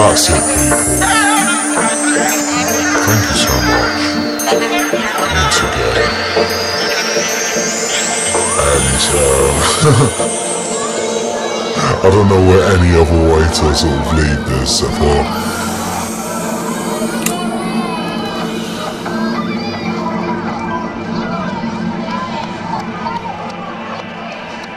bless it, people. Thank you so much. Once again. And, um, I don't know where any other way to sort of lead this apart